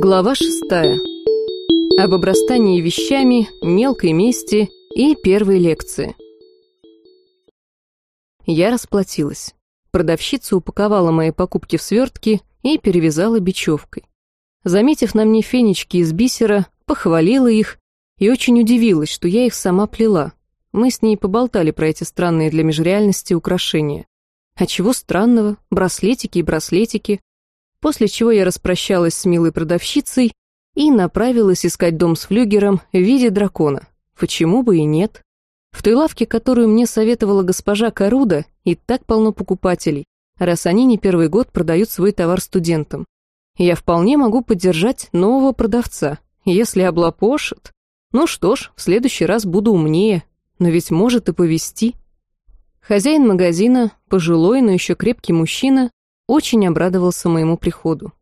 Глава шестая. Об обрастании вещами, мелкой мести и первой лекции. Я расплатилась. Продавщица упаковала мои покупки в свертки и перевязала бечевкой. Заметив на мне фенечки из бисера, похвалила их и очень удивилась, что я их сама плела. Мы с ней поболтали про эти странные для межреальности украшения. А чего странного? Браслетики и браслетики. После чего я распрощалась с милой продавщицей и направилась искать дом с флюгером в виде дракона. Почему бы и нет? В той лавке, которую мне советовала госпожа Каруда, и так полно покупателей, раз они не первый год продают свой товар студентам. Я вполне могу поддержать нового продавца. Если облапошит... Ну что ж, в следующий раз буду умнее. Но ведь может и повести. Хозяин магазина, пожилой, но еще крепкий мужчина, очень обрадовался моему приходу.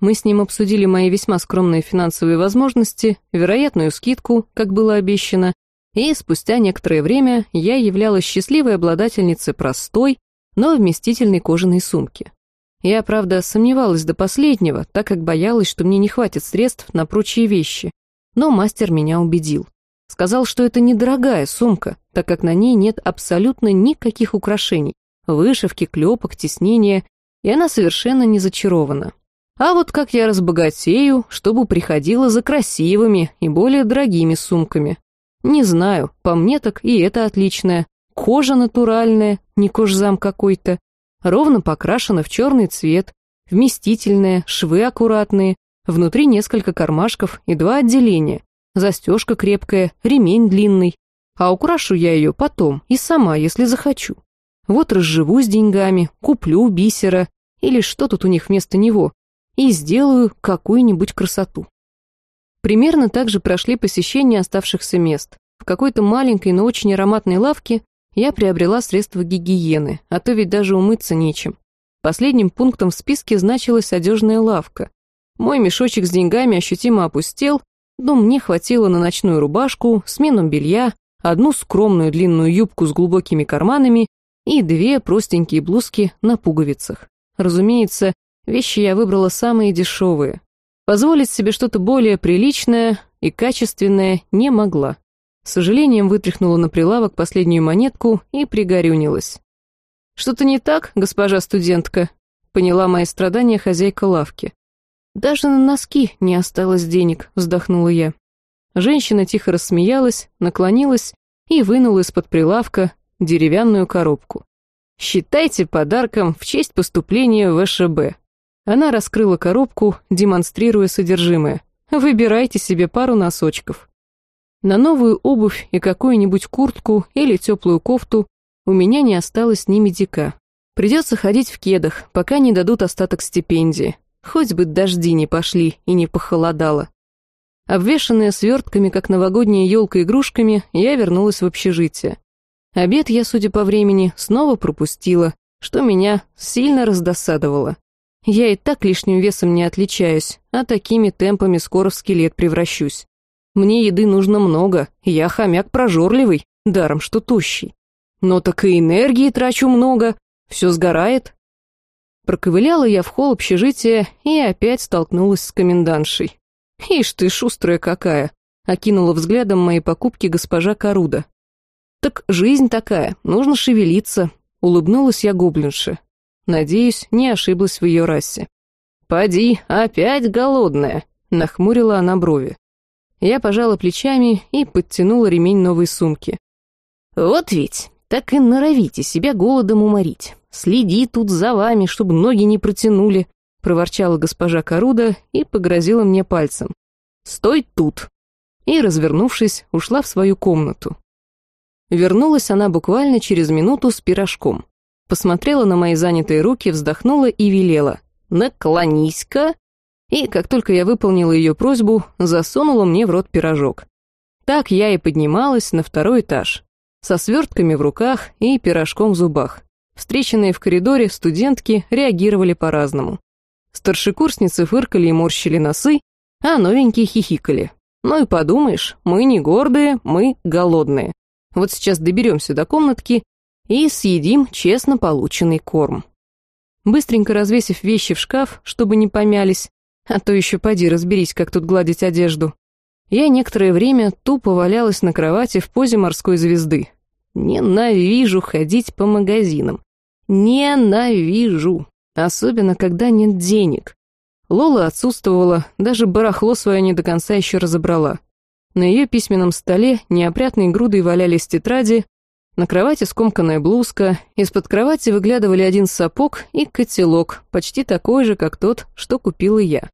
Мы с ним обсудили мои весьма скромные финансовые возможности, вероятную скидку, как было обещано, и спустя некоторое время я являлась счастливой обладательницей простой, но вместительной кожаной сумки. Я, правда, сомневалась до последнего, так как боялась, что мне не хватит средств на прочие вещи, но мастер меня убедил. Сказал, что это недорогая сумка, так как на ней нет абсолютно никаких украшений, вышивки, клепок, тиснения, и она совершенно не зачарована. А вот как я разбогатею, чтобы приходила за красивыми и более дорогими сумками. Не знаю, по мне так и это отличное. Кожа натуральная, не кожзам какой-то, ровно покрашена в черный цвет, вместительная, швы аккуратные, внутри несколько кармашков и два отделения, Застежка крепкая, ремень длинный. А украшу я ее потом и сама, если захочу. Вот разживу с деньгами, куплю бисера или что тут у них вместо него и сделаю какую-нибудь красоту. Примерно так же прошли посещения оставшихся мест. В какой-то маленькой, но очень ароматной лавке я приобрела средства гигиены, а то ведь даже умыться нечем. Последним пунктом в списке значилась одежная лавка. Мой мешочек с деньгами ощутимо опустел, но мне хватило на ночную рубашку, смену белья, одну скромную длинную юбку с глубокими карманами и две простенькие блузки на пуговицах. Разумеется, вещи я выбрала самые дешевые. Позволить себе что-то более приличное и качественное не могла. С сожалением вытряхнула на прилавок последнюю монетку и пригорюнилась. «Что-то не так, госпожа студентка?» — поняла мои страдания хозяйка лавки. «Даже на носки не осталось денег», — вздохнула я. Женщина тихо рассмеялась, наклонилась и вынула из-под прилавка деревянную коробку. «Считайте подарком в честь поступления в ВШБ». Она раскрыла коробку, демонстрируя содержимое. «Выбирайте себе пару носочков». На новую обувь и какую-нибудь куртку или теплую кофту у меня не осталось ни медика. Придется ходить в кедах, пока не дадут остаток стипендии. Хоть бы дожди не пошли и не похолодало. Обвешанная свертками, как новогодняя елка игрушками, я вернулась в общежитие. Обед я, судя по времени, снова пропустила, что меня сильно раздосадовало. Я и так лишним весом не отличаюсь, а такими темпами скоро в скелет превращусь. Мне еды нужно много, я хомяк прожорливый, даром что тощий. Но так и энергии трачу много, все сгорает, Проковыляла я в холл общежития и опять столкнулась с комендантшей. «Ишь ты, шустрая какая!» — окинула взглядом мои покупки госпожа Каруда. «Так жизнь такая, нужно шевелиться», — улыбнулась я гоблинше. Надеюсь, не ошиблась в ее расе. «Поди, опять голодная», — нахмурила она брови. Я пожала плечами и подтянула ремень новой сумки. «Вот ведь, так и норовите себя голодом уморить. Следи тут за вами, чтобы ноги не протянули», — проворчала госпожа Каруда и погрозила мне пальцем. «Стой тут!» И, развернувшись, ушла в свою комнату. Вернулась она буквально через минуту с пирожком. Посмотрела на мои занятые руки, вздохнула и велела. «Наклонись-ка!» И, как только я выполнила ее просьбу, засунула мне в рот пирожок. Так я и поднималась на второй этаж, со свертками в руках и пирожком в зубах. Встреченные в коридоре студентки реагировали по-разному. Старшекурсницы фыркали и морщили носы, а новенькие хихикали. Ну и подумаешь, мы не гордые, мы голодные. Вот сейчас доберемся до комнатки и съедим честно полученный корм. Быстренько развесив вещи в шкаф, чтобы не помялись, А то еще поди разберись, как тут гладить одежду. Я некоторое время тупо валялась на кровати в позе морской звезды. Ненавижу ходить по магазинам. Ненавижу. Особенно, когда нет денег. Лола отсутствовала, даже барахло свое не до конца еще разобрала. На ее письменном столе неопрятной грудой валялись тетради, на кровати скомканная блузка, из-под кровати выглядывали один сапог и котелок, почти такой же, как тот, что купила я.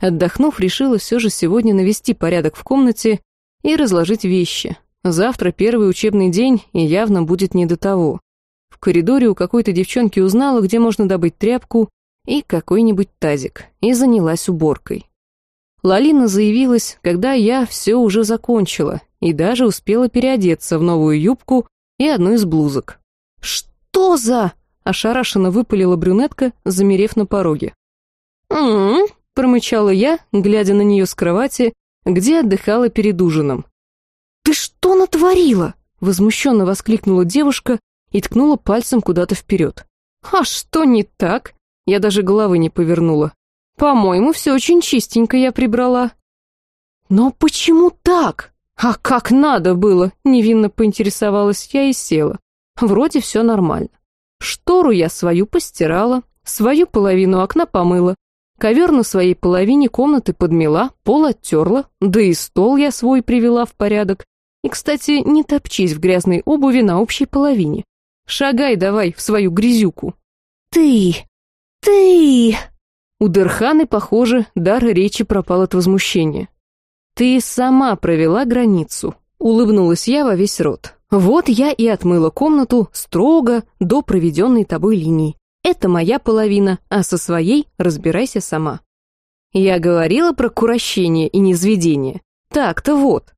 Отдохнув, решила все же сегодня навести порядок в комнате и разложить вещи. Завтра первый учебный день, и явно будет не до того. В коридоре у какой-то девчонки узнала, где можно добыть тряпку и какой-нибудь тазик, и занялась уборкой. Лалина заявилась, когда я все уже закончила, и даже успела переодеться в новую юбку и одну из блузок. «Что за...» — ошарашенно выпалила брюнетка, замерев на пороге. «М-м-м», промычала я, глядя на нее с кровати, где отдыхала перед ужином. «Ты что натворила?» — возмущенно воскликнула девушка и ткнула пальцем куда-то вперед. «А что не так?» Я даже головы не повернула. «По-моему, все очень чистенько я прибрала». «Но почему так?» «А как надо было?» — невинно поинтересовалась я и села. Вроде все нормально. Штору я свою постирала, свою половину окна помыла, ковер на своей половине комнаты подмела, пол оттерла, да и стол я свой привела в порядок. И, кстати, не топчись в грязной обуви на общей половине. Шагай давай в свою грязюку. «Ты! Ты!» У Дерханы, похоже, дар речи пропал от возмущения. «Ты сама провела границу», — улыбнулась я во весь рот. «Вот я и отмыла комнату строго до проведенной тобой линии. Это моя половина, а со своей разбирайся сама». Я говорила про курощение и низведение. Так-то вот.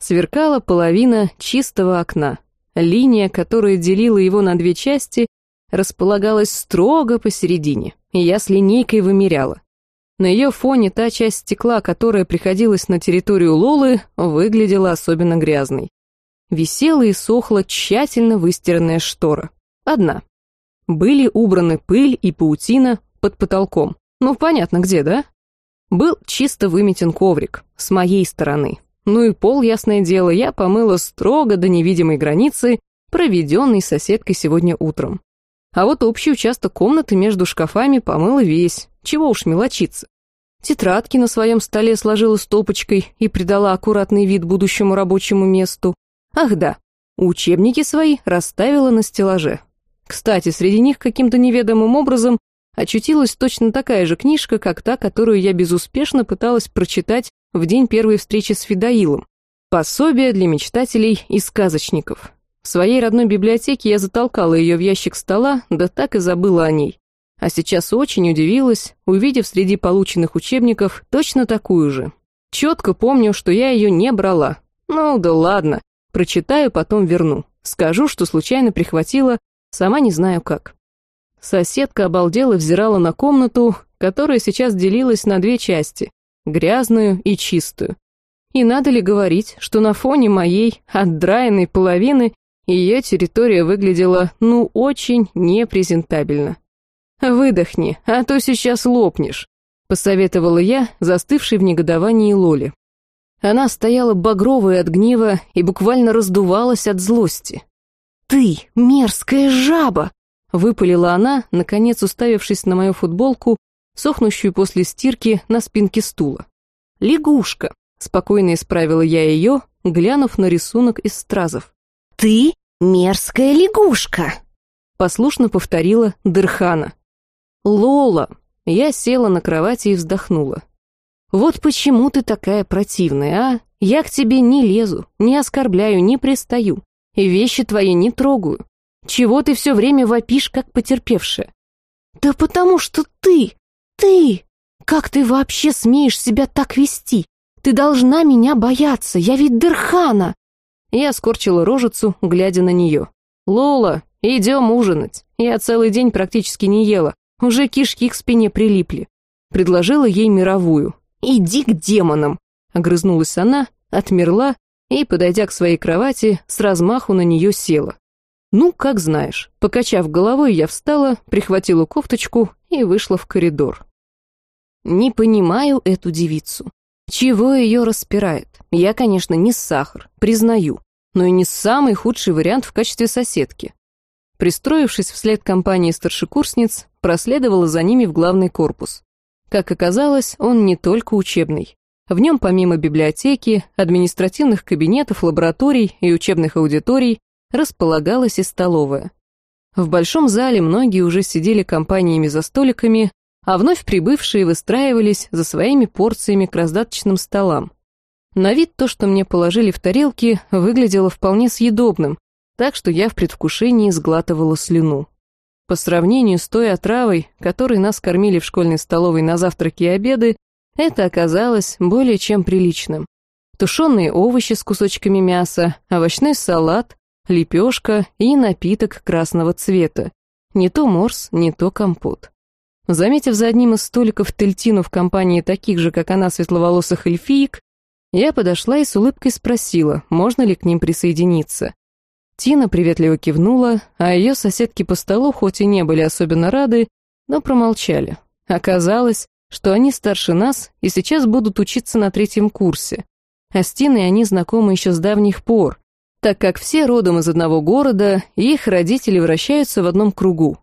Сверкала половина чистого окна. Линия, которая делила его на две части, располагалась строго посередине, и я с линейкой вымеряла. На ее фоне та часть стекла, которая приходилась на территорию Лолы, выглядела особенно грязной. Висела и сохла тщательно выстиранная штора. Одна. Были убраны пыль и паутина под потолком. Ну, понятно где, да? Был чисто выметен коврик, с моей стороны. Ну и пол, ясное дело, я помыла строго до невидимой границы, проведенной соседкой сегодня утром. А вот общий участок комнаты между шкафами помыла весь, чего уж мелочиться. Тетрадки на своем столе сложила стопочкой и придала аккуратный вид будущему рабочему месту. Ах да, учебники свои расставила на стеллаже. Кстати, среди них каким-то неведомым образом очутилась точно такая же книжка, как та, которую я безуспешно пыталась прочитать в день первой встречи с Федоилом. Пособие для мечтателей и сказочников. В своей родной библиотеке я затолкала ее в ящик стола, да так и забыла о ней. А сейчас очень удивилась, увидев среди полученных учебников точно такую же. Четко помню, что я ее не брала. Ну да ладно, прочитаю, потом верну. Скажу, что случайно прихватила, сама не знаю как. Соседка обалдела взирала на комнату, которая сейчас делилась на две части, грязную и чистую. И надо ли говорить, что на фоне моей отдраенной половины ее территория выглядела, ну, очень непрезентабельно. «Выдохни, а то сейчас лопнешь», — посоветовала я, застывшей в негодовании Лоли. Она стояла багровая от гнева и буквально раздувалась от злости. «Ты, мерзкая жаба!» — выпалила она, наконец уставившись на мою футболку, сохнущую после стирки на спинке стула. «Лягушка», — спокойно исправила я ее, глянув на рисунок из стразов. «Ты мерзкая лягушка!» Послушно повторила Дырхана. «Лола!» Я села на кровати и вздохнула. «Вот почему ты такая противная, а? Я к тебе не лезу, не оскорбляю, не пристаю, и вещи твои не трогаю. Чего ты все время вопишь, как потерпевшая?» «Да потому что ты, ты! Как ты вообще смеешь себя так вести? Ты должна меня бояться, я ведь Дырхана!» Я скорчила рожицу, глядя на нее. «Лола, идем ужинать. Я целый день практически не ела. Уже кишки к спине прилипли. Предложила ей мировую. «Иди к демонам!» Огрызнулась она, отмерла и, подойдя к своей кровати, с размаху на нее села. Ну, как знаешь. Покачав головой, я встала, прихватила кофточку и вышла в коридор. Не понимаю эту девицу. Чего ее распирает? Я, конечно, не сахар, признаю, но и не самый худший вариант в качестве соседки. Пристроившись вслед компании старшекурсниц, проследовала за ними в главный корпус. Как оказалось, он не только учебный. В нем помимо библиотеки, административных кабинетов, лабораторий и учебных аудиторий располагалась и столовая. В большом зале многие уже сидели компаниями за столиками, а вновь прибывшие выстраивались за своими порциями к раздаточным столам. На вид то, что мне положили в тарелки, выглядело вполне съедобным, так что я в предвкушении сглатывала слюну. По сравнению с той отравой, которой нас кормили в школьной столовой на завтраки и обеды, это оказалось более чем приличным. Тушеные овощи с кусочками мяса, овощной салат, лепешка и напиток красного цвета. Не то морс, не то компот. Заметив за одним из столиков Тельтину в компании таких же, как она, светловолосых эльфиек, я подошла и с улыбкой спросила, можно ли к ним присоединиться. Тина приветливо кивнула, а ее соседки по столу хоть и не были особенно рады, но промолчали. Оказалось, что они старше нас и сейчас будут учиться на третьем курсе. А с Тиной они знакомы еще с давних пор, так как все родом из одного города, и их родители вращаются в одном кругу.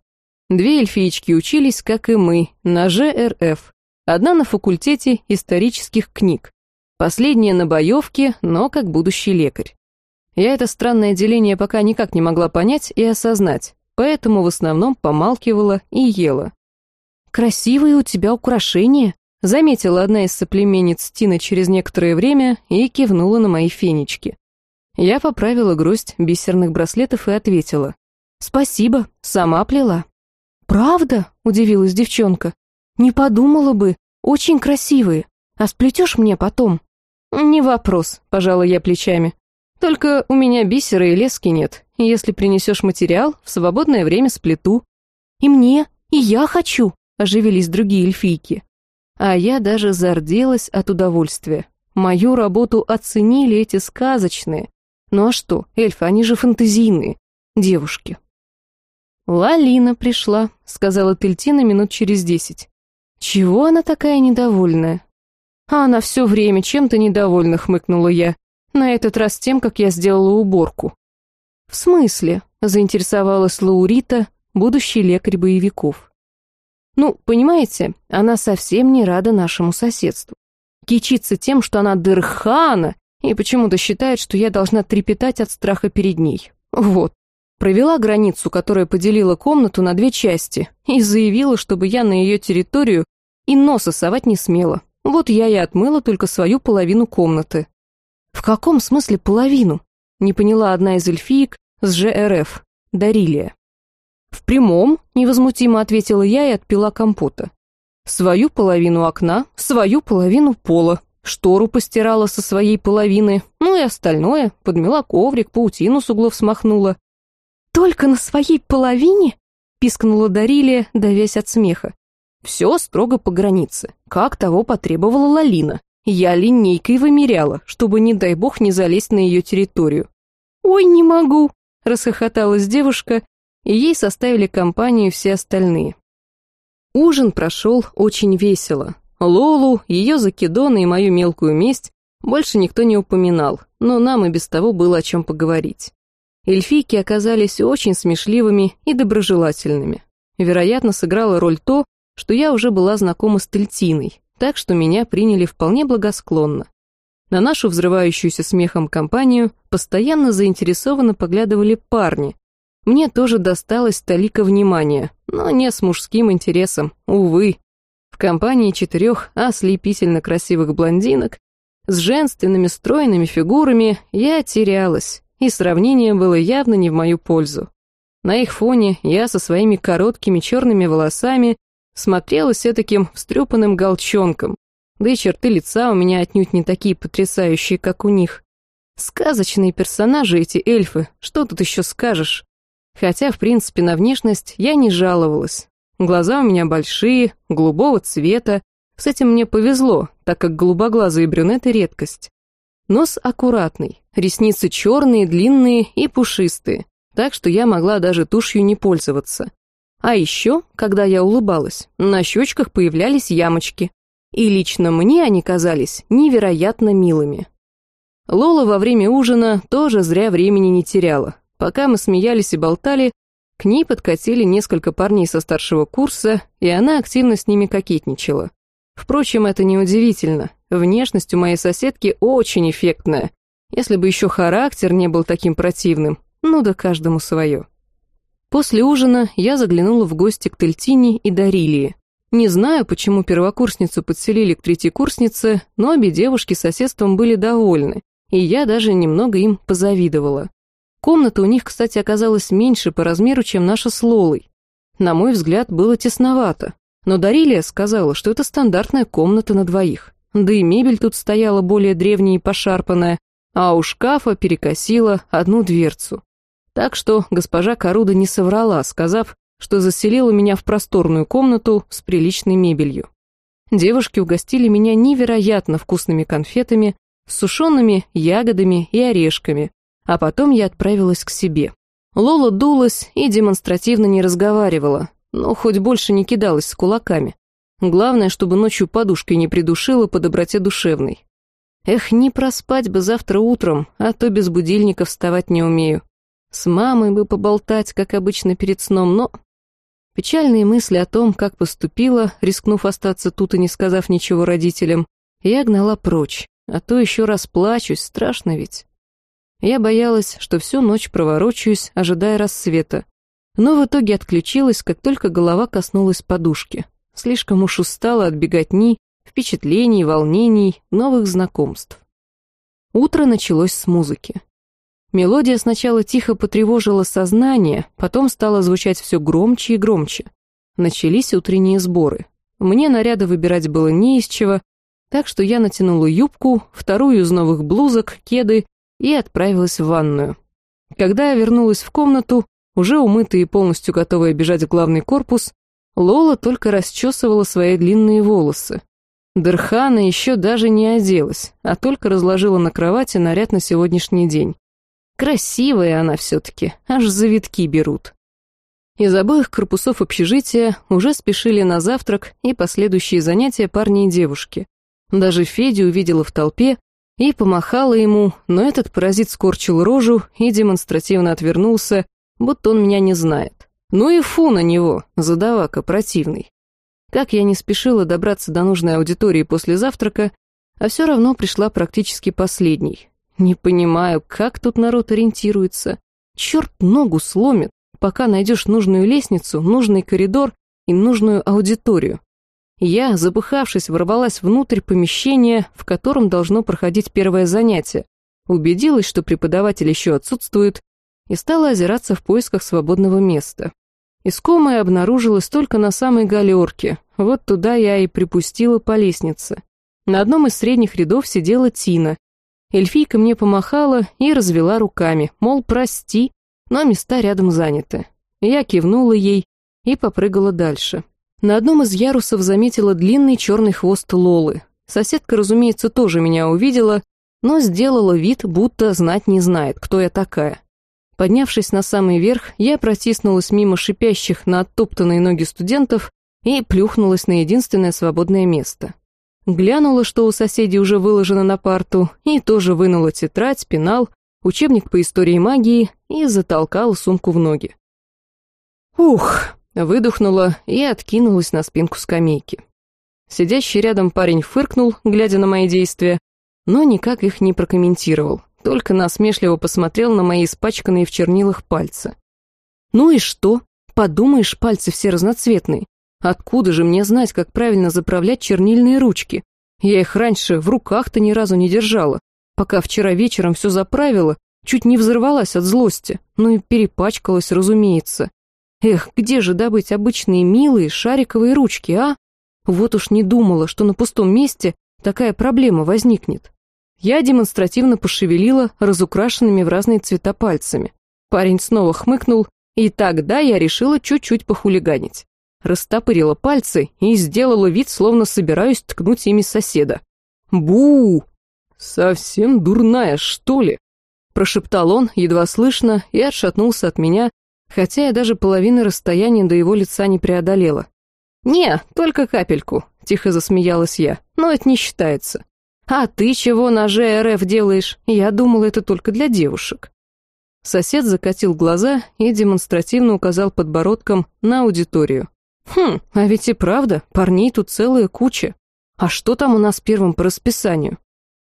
Две эльфиечки учились, как и мы, на ЖРФ. Одна на факультете исторических книг, Последняя на боевке, но как будущий лекарь. Я это странное деление пока никак не могла понять и осознать, поэтому в основном помалкивала и ела. «Красивые у тебя украшения», — заметила одна из соплеменниц Тины через некоторое время и кивнула на мои фенечки. Я поправила гроздь бисерных браслетов и ответила. «Спасибо, сама плела». «Правда?» — удивилась девчонка. «Не подумала бы, очень красивые. А сплетешь мне потом?» «Не вопрос», — пожала я плечами. «Только у меня бисера и лески нет, если принесешь материал, в свободное время сплету». «И мне, и я хочу», — оживились другие эльфийки. А я даже зарделась от удовольствия. Мою работу оценили эти сказочные. Ну а что, эльфы, они же фантазийные. Девушки. «Лалина пришла», — сказала Тельтина минут через десять. «Чего она такая недовольная? А она все время чем-то недовольна, хмыкнула я. На этот раз тем, как я сделала уборку. В смысле? Заинтересовалась Лаурита, будущий лекарь боевиков. Ну, понимаете, она совсем не рада нашему соседству. Кичится тем, что она дырхана, и почему-то считает, что я должна трепетать от страха перед ней. Вот. Провела границу, которая поделила комнату на две части, и заявила, чтобы я на ее территорию и носа совать не смела. Вот я и отмыла только свою половину комнаты. В каком смысле половину? Не поняла одна из эльфиек с ЖРФ, Дарилия. В прямом, невозмутимо ответила я и отпила компота. Свою половину окна, свою половину пола, штору постирала со своей половины, ну и остальное, подмела коврик, паутину с углов смахнула. «Только на своей половине?» — пискнула Дарилия, давясь от смеха. Все строго по границе, как того потребовала Лалина. Я линейкой вымеряла, чтобы, не дай бог, не залезть на ее территорию. «Ой, не могу!» — расхохоталась девушка, и ей составили компанию все остальные. Ужин прошел очень весело. Лолу, ее закидоны и мою мелкую месть больше никто не упоминал, но нам и без того было о чем поговорить. Эльфийки оказались очень смешливыми и доброжелательными. Вероятно, сыграла роль то, что я уже была знакома с Тельтиной, так что меня приняли вполне благосклонно. На нашу взрывающуюся смехом компанию постоянно заинтересованно поглядывали парни. Мне тоже досталось толика внимания, но не с мужским интересом, увы. В компании четырех ослепительно красивых блондинок с женственными стройными фигурами я терялась, и сравнение было явно не в мою пользу. На их фоне я со своими короткими черными волосами смотрелась таким встрепанным голчонком, да и черты лица у меня отнюдь не такие потрясающие, как у них. Сказочные персонажи эти эльфы, что тут еще скажешь? Хотя, в принципе, на внешность я не жаловалась. Глаза у меня большие, голубого цвета. С этим мне повезло, так как голубоглазые брюнеты — редкость. Нос аккуратный, ресницы черные, длинные и пушистые, так что я могла даже тушью не пользоваться. А еще, когда я улыбалась, на щечках появлялись ямочки. и лично мне они казались невероятно милыми. Лола во время ужина тоже зря времени не теряла. Пока мы смеялись и болтали, к ней подкатили несколько парней со старшего курса, и она активно с ними кокетничала. Впрочем, это неудивительно. Внешность у моей соседки очень эффектная. Если бы еще характер не был таким противным, ну да каждому свое. После ужина я заглянула в гости к Тельтине и Дарилии. Не знаю, почему первокурсницу подселили к третьекурснице, но обе девушки соседством были довольны, и я даже немного им позавидовала. Комната у них, кстати, оказалась меньше по размеру, чем наша с Лолой. На мой взгляд, было тесновато, но Дарилия сказала, что это стандартная комната на двоих. Да и мебель тут стояла более древняя и пошарпанная, а у шкафа перекосила одну дверцу. Так что госпожа Коруда не соврала, сказав, что заселила меня в просторную комнату с приличной мебелью. Девушки угостили меня невероятно вкусными конфетами, с сушеными ягодами и орешками, а потом я отправилась к себе. Лола дулась и демонстративно не разговаривала, но хоть больше не кидалась с кулаками. Главное, чтобы ночью подушкой не придушила по доброте душевной. Эх, не проспать бы завтра утром, а то без будильника вставать не умею. С мамой бы поболтать, как обычно перед сном, но... Печальные мысли о том, как поступила, рискнув остаться тут и не сказав ничего родителям, я гнала прочь, а то еще раз плачусь, страшно ведь. Я боялась, что всю ночь проворочаюсь, ожидая рассвета. Но в итоге отключилась, как только голова коснулась подушки. Слишком уж устала от беготни, впечатлений, волнений, новых знакомств. Утро началось с музыки. Мелодия сначала тихо потревожила сознание, потом стала звучать все громче и громче. Начались утренние сборы. Мне наряды выбирать было не из чего, так что я натянула юбку, вторую из новых блузок, кеды и отправилась в ванную. Когда я вернулась в комнату, уже умытая и полностью готовая бежать в главный корпус, Лола только расчесывала свои длинные волосы. Дерхана еще даже не оделась, а только разложила на кровати наряд на сегодняшний день. Красивая она все-таки, аж завитки берут. Из обоих корпусов общежития уже спешили на завтрак и последующие занятия парни и девушки. Даже Федю увидела в толпе и помахала ему, но этот паразит скорчил рожу и демонстративно отвернулся, будто он меня не знает. Ну и фу на него, задавака противный. Как я не спешила добраться до нужной аудитории после завтрака, а все равно пришла практически последней. Не понимаю, как тут народ ориентируется. Черт ногу сломит, пока найдешь нужную лестницу, нужный коридор и нужную аудиторию. Я, запыхавшись, ворвалась внутрь помещения, в котором должно проходить первое занятие, убедилась, что преподаватель еще отсутствует, и стала озираться в поисках свободного места. Искомое обнаружилось только на самой галерке, вот туда я и припустила по лестнице. На одном из средних рядов сидела Тина. Эльфийка мне помахала и развела руками, мол, прости, но места рядом заняты. Я кивнула ей и попрыгала дальше. На одном из ярусов заметила длинный черный хвост Лолы. Соседка, разумеется, тоже меня увидела, но сделала вид, будто знать не знает, кто я такая. Поднявшись на самый верх, я протиснулась мимо шипящих на оттоптанные ноги студентов и плюхнулась на единственное свободное место. Глянула, что у соседей уже выложено на парту, и тоже вынула тетрадь, пенал, учебник по истории магии и затолкала сумку в ноги. Ух, Выдохнула и откинулась на спинку скамейки. Сидящий рядом парень фыркнул, глядя на мои действия, но никак их не прокомментировал, только насмешливо посмотрел на мои испачканные в чернилах пальцы. «Ну и что? Подумаешь, пальцы все разноцветные. Откуда же мне знать, как правильно заправлять чернильные ручки? Я их раньше в руках-то ни разу не держала. Пока вчера вечером все заправила, чуть не взорвалась от злости, ну и перепачкалась, разумеется. Эх, где же добыть обычные милые шариковые ручки, а? Вот уж не думала, что на пустом месте такая проблема возникнет. Я демонстративно пошевелила разукрашенными в разные цвета пальцами. Парень снова хмыкнул, и тогда я решила чуть-чуть похулиганить. Растопырила пальцы и сделала вид, словно собираюсь ткнуть ими соседа. бу «Совсем дурная, что ли?» Прошептал он, едва слышно, и отшатнулся от меня, хотя я даже половины расстояния до его лица не преодолела. «Не, только капельку. тихо засмеялась я, но это не считается. А ты чего на ЖРФ делаешь? Я думала, это только для девушек. Сосед закатил глаза и демонстративно указал подбородком на аудиторию. Хм, а ведь и правда, парней тут целая куча. А что там у нас первым по расписанию?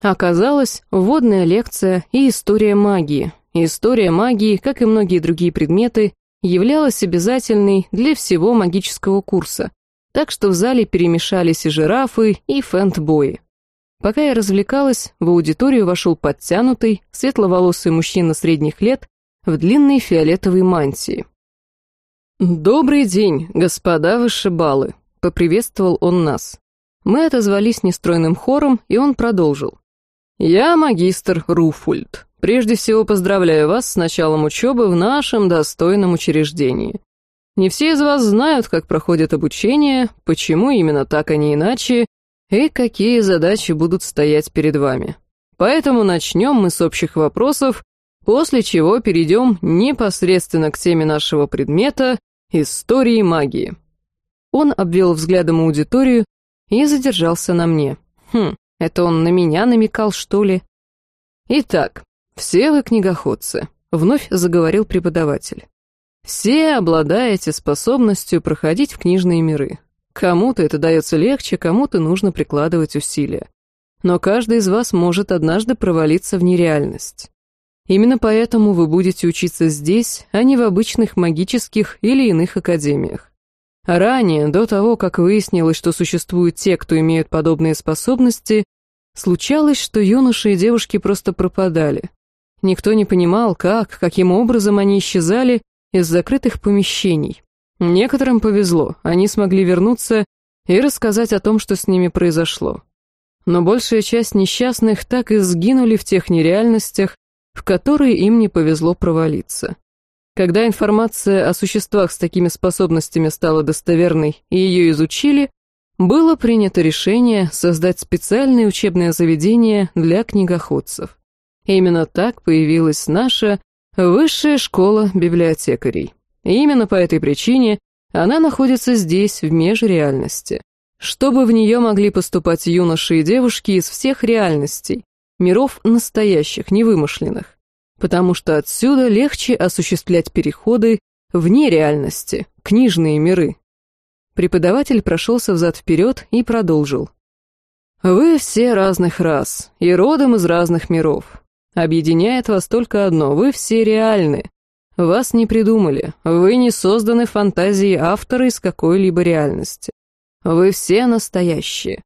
Оказалось, вводная лекция и история магии. История магии, как и многие другие предметы, являлась обязательной для всего магического курса, так что в зале перемешались и жирафы, и фэнтбои. Пока я развлекалась, в аудиторию вошел подтянутый, светловолосый мужчина средних лет в длинной фиолетовой мантии. «Добрый день, господа вышибалы», — поприветствовал он нас. Мы отозвались нестройным хором, и он продолжил. «Я магистр Руфульд. Прежде всего поздравляю вас с началом учебы в нашем достойном учреждении. Не все из вас знают, как проходит обучение, почему именно так, а не иначе, и какие задачи будут стоять перед вами. Поэтому начнем мы с общих вопросов, после чего перейдем непосредственно к теме нашего предмета «Истории магии». Он обвел взглядом аудиторию и задержался на мне. Хм, это он на меня намекал, что ли? Итак, все вы книгоходцы, вновь заговорил преподаватель. Все обладаете способностью проходить в книжные миры. Кому-то это дается легче, кому-то нужно прикладывать усилия. Но каждый из вас может однажды провалиться в нереальность. Именно поэтому вы будете учиться здесь, а не в обычных магических или иных академиях. Ранее, до того, как выяснилось, что существуют те, кто имеют подобные способности, случалось, что юноши и девушки просто пропадали. Никто не понимал, как, каким образом они исчезали из закрытых помещений. Некоторым повезло, они смогли вернуться и рассказать о том, что с ними произошло. Но большая часть несчастных так и сгинули в тех нереальностях, в которые им не повезло провалиться. Когда информация о существах с такими способностями стала достоверной и ее изучили, было принято решение создать специальное учебное заведение для книгоходцев. Именно так появилась наша высшая школа библиотекарей. И именно по этой причине она находится здесь, в межреальности. Чтобы в нее могли поступать юноши и девушки из всех реальностей, миров настоящих, невымышленных потому что отсюда легче осуществлять переходы вне реальности, книжные миры. Преподаватель прошелся взад-вперед и продолжил. «Вы все разных рас и родом из разных миров. Объединяет вас только одно — вы все реальны. Вас не придумали, вы не созданы фантазией автора из какой-либо реальности. Вы все настоящие.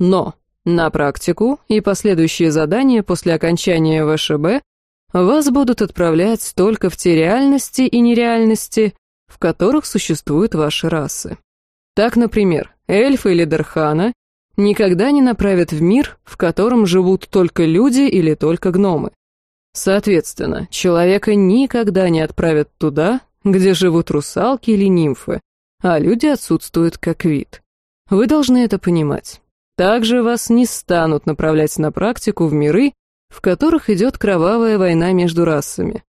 Но на практику и последующие задания после окончания ВШБ вас будут отправлять только в те реальности и нереальности, в которых существуют ваши расы. Так, например, эльфы или Дархана никогда не направят в мир, в котором живут только люди или только гномы. Соответственно, человека никогда не отправят туда, где живут русалки или нимфы, а люди отсутствуют как вид. Вы должны это понимать. Также вас не станут направлять на практику в миры, в которых идет кровавая война между расами.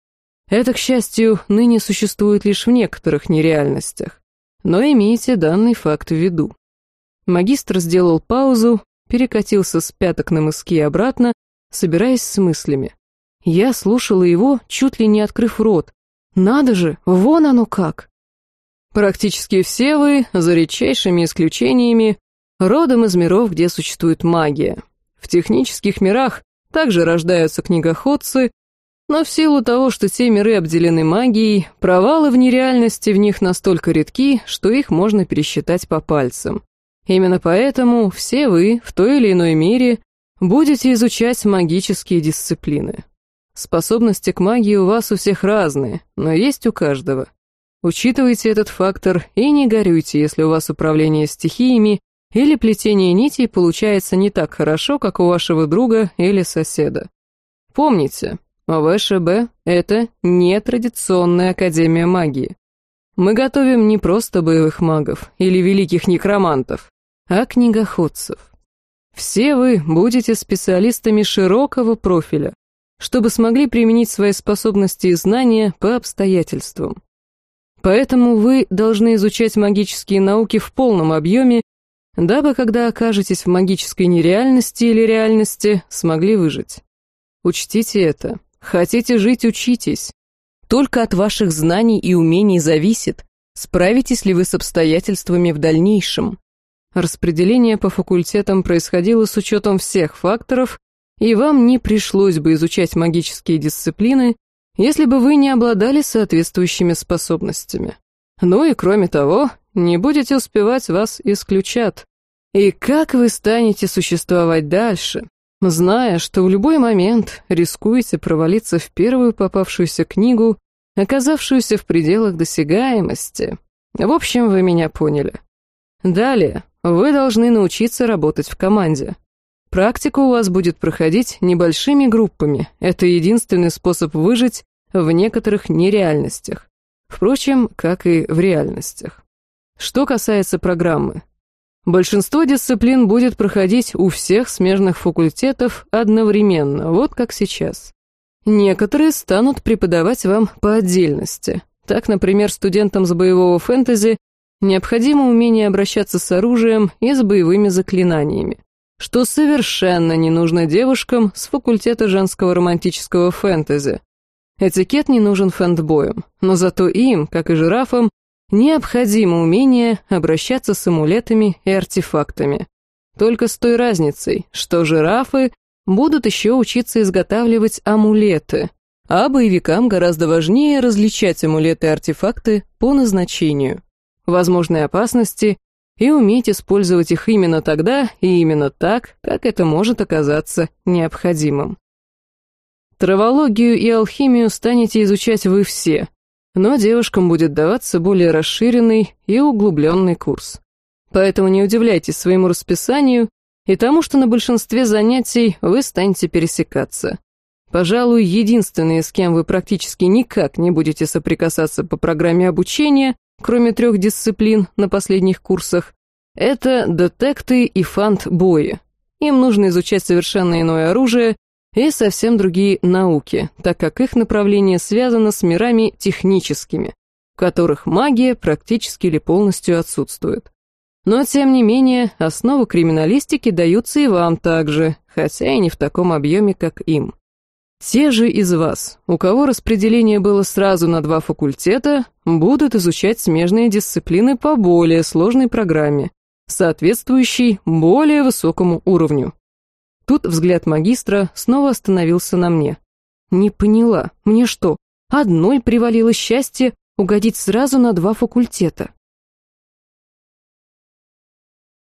Это, к счастью, ныне существует лишь в некоторых нереальностях. Но имейте данный факт в виду. Магистр сделал паузу, перекатился с пяток на мыски обратно, собираясь с мыслями. Я слушала его, чуть ли не открыв рот. Надо же, вон оно как! Практически все вы, за редчайшими исключениями, родом из миров, где существует магия. В технических мирах также рождаются книгоходцы, но в силу того, что те миры обделены магией, провалы в нереальности в них настолько редки, что их можно пересчитать по пальцам. Именно поэтому все вы, в той или иной мере, будете изучать магические дисциплины. Способности к магии у вас у всех разные, но есть у каждого. Учитывайте этот фактор и не горюйте, если у вас управление стихиями или плетение нитей получается не так хорошо, как у вашего друга или соседа. Помните, ВШБ — это не традиционная академия магии. Мы готовим не просто боевых магов или великих некромантов, а книгоходцев. Все вы будете специалистами широкого профиля, чтобы смогли применить свои способности и знания по обстоятельствам. Поэтому вы должны изучать магические науки в полном объеме дабы, когда окажетесь в магической нереальности или реальности, смогли выжить. Учтите это. Хотите жить – учитесь. Только от ваших знаний и умений зависит, справитесь ли вы с обстоятельствами в дальнейшем. Распределение по факультетам происходило с учетом всех факторов, и вам не пришлось бы изучать магические дисциплины, если бы вы не обладали соответствующими способностями. Ну и кроме того, не будете успевать, вас исключат. И как вы станете существовать дальше, зная, что в любой момент рискуете провалиться в первую попавшуюся книгу, оказавшуюся в пределах досягаемости? В общем, вы меня поняли. Далее, вы должны научиться работать в команде. Практика у вас будет проходить небольшими группами. Это единственный способ выжить в некоторых нереальностях. Впрочем, как и в реальностях. Что касается программы. Большинство дисциплин будет проходить у всех смежных факультетов одновременно, вот как сейчас. Некоторые станут преподавать вам по отдельности. Так, например, студентам с боевого фэнтези необходимо умение обращаться с оружием и с боевыми заклинаниями что совершенно не нужно девушкам с факультета женского романтического фэнтези. Этикет не нужен фэндбоям, но зато им, как и жирафам, необходимо умение обращаться с амулетами и артефактами. Только с той разницей, что жирафы будут еще учиться изготавливать амулеты, а боевикам гораздо важнее различать амулеты и артефакты по назначению. Возможные опасности и уметь использовать их именно тогда и именно так, как это может оказаться необходимым. Травологию и алхимию станете изучать вы все, но девушкам будет даваться более расширенный и углубленный курс. Поэтому не удивляйтесь своему расписанию и тому, что на большинстве занятий вы станете пересекаться. Пожалуй, единственные, с кем вы практически никак не будете соприкасаться по программе обучения, кроме трех дисциплин на последних курсах, это детекты и фант-бои. Им нужно изучать совершенно иное оружие и совсем другие науки, так как их направление связано с мирами техническими, в которых магия практически или полностью отсутствует. Но, тем не менее, основы криминалистики даются и вам также, хотя и не в таком объеме, как им. Те же из вас, у кого распределение было сразу на два факультета, будут изучать смежные дисциплины по более сложной программе, соответствующей более высокому уровню. Тут взгляд магистра снова остановился на мне. Не поняла, мне что, одной привалило счастье угодить сразу на два факультета?